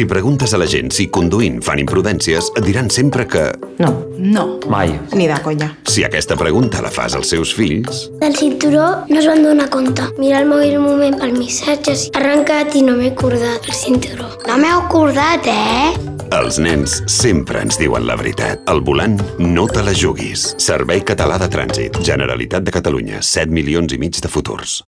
Si preguntes a la gent si conduint fan imprudències, et diran sempre que... No. No. Mai. Ni de conya. Si aquesta pregunta la fas als seus fills... Del cinturó no es van donar compte. Mira el mòbil un moment pel missatge. Arrencat i no m'he acordat el cinturó. No m'he acordat, eh? Els nens sempre ens diuen la veritat. Al volant, no te la juguis. Servei Català de Trànsit. Generalitat de Catalunya. 7 milions i mig de futurs.